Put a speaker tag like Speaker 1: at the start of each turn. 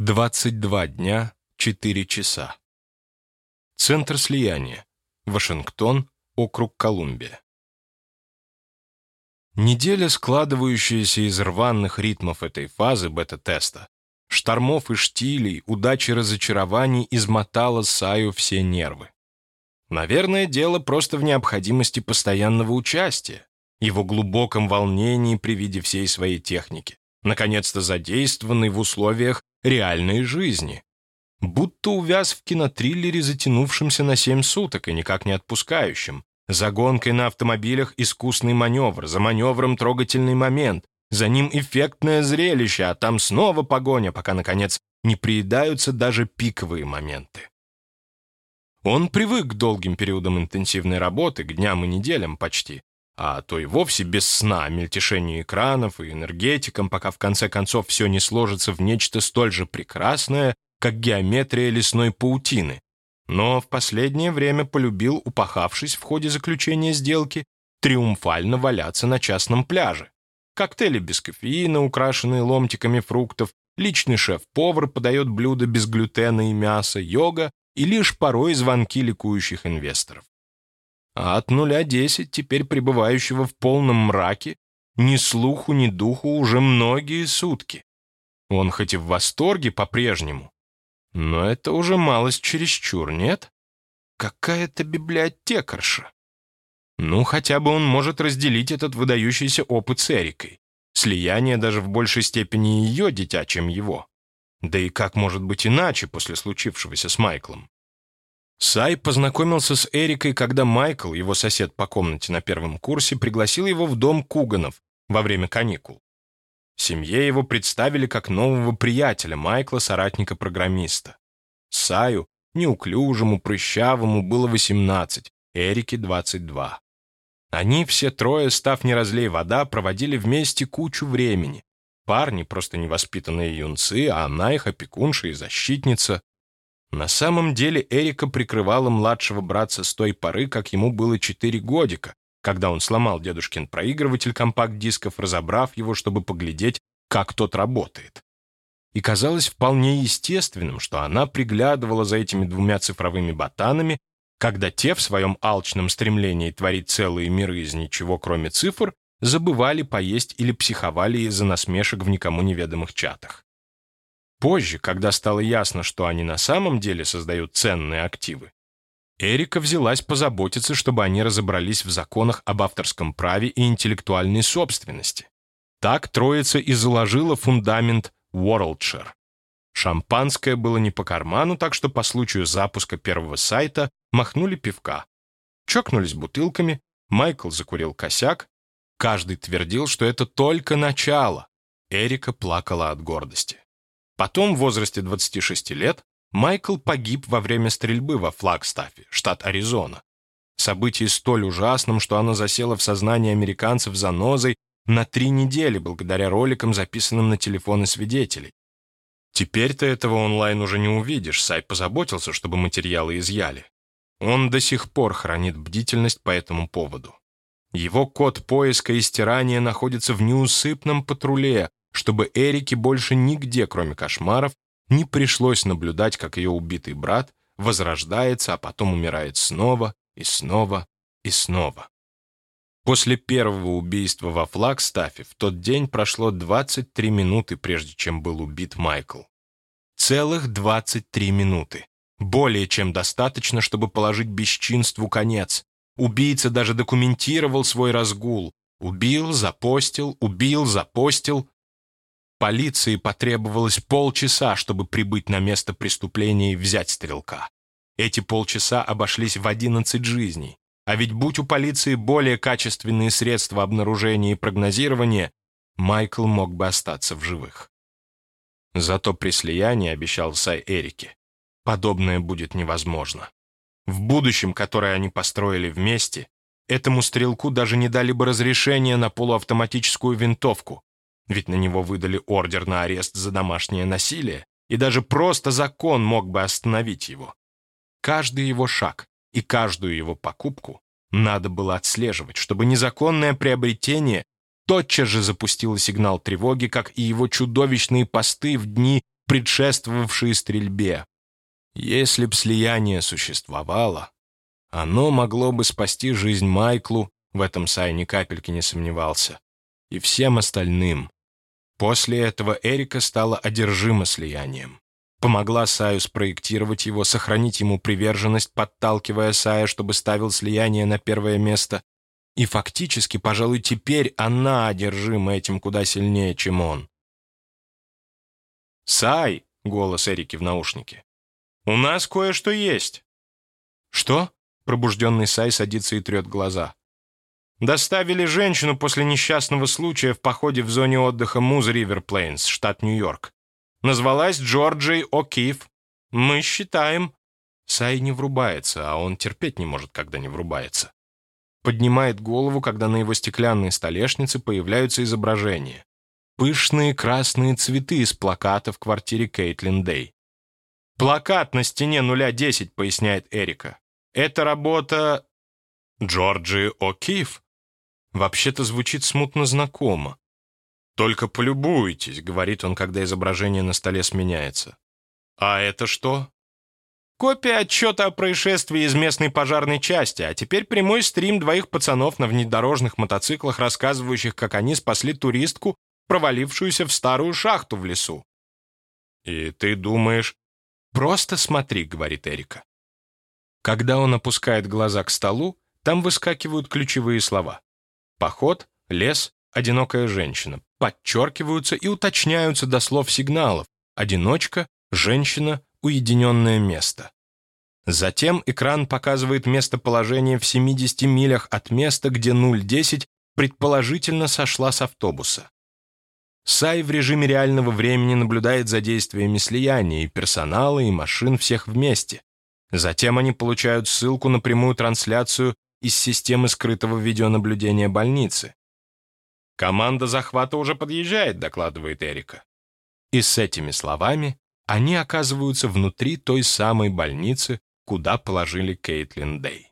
Speaker 1: 22 дня, 4 часа. Центр слияния. Вашингтон, округ Колумбия. Неделя, складывающаяся из рваных ритмов этой фазы бета-теста, штормов и штилей, удачи и разочарований измотала Саю все нервы. Наверное, дело просто в необходимости постоянного участия, его глубоком волнении при виде всей своей техники, наконец-то задействованной в условиях реальной жизни. Будто увяз в кинотриллере, затянувшемся на семь суток и никак не отпускающем. За гонкой на автомобилях искусный маневр, за маневром трогательный момент, за ним эффектное зрелище, а там снова погоня, пока, наконец, не приедаются даже пиковые моменты. Он привык к долгим периодам интенсивной работы, к дням и неделям почти, а то и вовсе без сна, мельтешению экранов и энергетиком, пока в конце концов все не сложится в нечто столь же прекрасное, как геометрия лесной паутины. Но в последнее время полюбил, упахавшись в ходе заключения сделки, триумфально валяться на частном пляже. Коктейли без кофеина, украшенные ломтиками фруктов, личный шеф-повар подает блюда без глютена и мяса, йога и лишь порой звонки ликующих инвесторов а от нуля десять, теперь пребывающего в полном мраке, ни слуху, ни духу уже многие сутки. Он хоть и в восторге по-прежнему, но это уже малость чересчур, нет? Какая-то библиотекарша. Ну, хотя бы он может разделить этот выдающийся опыт с Эрикой. Слияние даже в большей степени ее дитя, чем его. Да и как может быть иначе после случившегося с Майклом? Сай познакомился с Эрикой, когда Майкл, его сосед по комнате на первом курсе, пригласил его в дом Куганов во время каникул. Семье его представили как нового приятеля Майкла, соратника-программиста. Саю, неуклюжему, прыщавому, было 18, Эрике 22. Они все трое, став не разлей вода, проводили вместе кучу времени. Парни, просто невоспитанные юнцы, а она их опекунша и защитница. На самом деле Эрика прикрывала младшего братца с той поры, как ему было четыре годика, когда он сломал дедушкин проигрыватель компакт-дисков, разобрав его, чтобы поглядеть, как тот работает. И казалось вполне естественным, что она приглядывала за этими двумя цифровыми ботанами, когда те в своем алчном стремлении творить целые миры из ничего, кроме цифр, забывали поесть или психовали из-за насмешек в никому неведомых чатах. Позже, когда стало ясно, что они на самом деле создают ценные активы, Эрика взялась позаботиться, чтобы они разобрались в законах об авторском праве и интеллектуальной собственности. Так троица и заложила фундамент WorldShare. Шампанское было не по карману, так что по случаю запуска первого сайта махнули пивка. Чокнулись бутылками, Майкл закурил косяк. Каждый твердил, что это только начало. Эрика плакала от гордости. Потом, в возрасте 26 лет, Майкл погиб во время стрельбы во Флагстафе, штат Аризона. Событие столь ужасным, что оно засело в сознании американцев занозой на три недели благодаря роликам, записанным на телефоны свидетелей. Теперь-то этого онлайн уже не увидишь, Сай позаботился, чтобы материалы изъяли. Он до сих пор хранит бдительность по этому поводу. Его код поиска и стирания находится в неусыпном патруле, чтобы Эрике больше нигде, кроме кошмаров, не пришлось наблюдать, как ее убитый брат возрождается, а потом умирает снова и снова и снова. После первого убийства во Флагстафе в тот день прошло 23 минуты, прежде чем был убит Майкл. Целых 23 минуты. Более чем достаточно, чтобы положить бесчинству конец. Убийца даже документировал свой разгул. Убил, запостил, убил, запостил, Полиции потребовалось полчаса, чтобы прибыть на место преступления и взять стрелка. Эти полчаса обошлись в 11 жизней. А ведь будь у полиции более качественные средства обнаружения и прогнозирования, Майкл мог бы остаться в живых. Зато при слиянии, обещал Сай Эрике, подобное будет невозможно. В будущем, которое они построили вместе, этому стрелку даже не дали бы разрешения на полуавтоматическую винтовку, ведь на него выдали ордер на арест за домашнее насилие, и даже просто закон мог бы остановить его. Каждый его шаг и каждую его покупку надо было отслеживать, чтобы незаконное приобретение тотчас же запустило сигнал тревоги, как и его чудовищные посты в дни предшествовавшие стрельбе. Если б слияние существовало, оно могло бы спасти жизнь Майклу, в этом Сай ни капельки не сомневался, и всем остальным. После этого Эрика стала одержима слиянием. Помогла Саю спроектировать его, сохранить ему приверженность, подталкивая Сая, чтобы ставил слияние на первое место. И фактически, пожалуй, теперь она одержима этим куда сильнее, чем он. «Сай!» — голос Эрики в наушнике. «У нас кое-что есть». «Что?» — пробужденный Сай садится и трет глаза. Доставили женщину после несчастного случая в походе в зоне отдыха Муз Ривер Плейнс, штат Нью-Йорк. Назвалась Джорджией О'Кифф. Мы считаем... Сай не врубается, а он терпеть не может, когда не врубается. Поднимает голову, когда на его стеклянной столешнице появляются изображения. Пышные красные цветы из плаката в квартире Кейтлин Дэй. «Плакат на стене нуля 10», — поясняет Эрика. «Это работа Джорджи О'Кифф. Вообще-то звучит смутно знакомо. «Только полюбуйтесь», — говорит он, когда изображение на столе сменяется. «А это что?» «Копия отчета о происшествии из местной пожарной части, а теперь прямой стрим двоих пацанов на внедорожных мотоциклах, рассказывающих, как они спасли туристку, провалившуюся в старую шахту в лесу». «И ты думаешь...» «Просто смотри», — говорит Эрика. Когда он опускает глаза к столу, там выскакивают ключевые слова. Поход, лес, одинокая женщина. Подчеркиваются и уточняются до слов сигналов. Одиночка, женщина, уединенное место. Затем экран показывает местоположение в 70 милях от места, где 010 предположительно сошла с автобуса. Сай в режиме реального времени наблюдает за действиями слияния и персонала, и машин всех вместе. Затем они получают ссылку на прямую трансляцию из системы скрытого видеонаблюдения больницы. «Команда захвата уже подъезжает», — докладывает Эрика. И с этими словами они оказываются внутри той самой больницы, куда положили Кейтлин Дэй.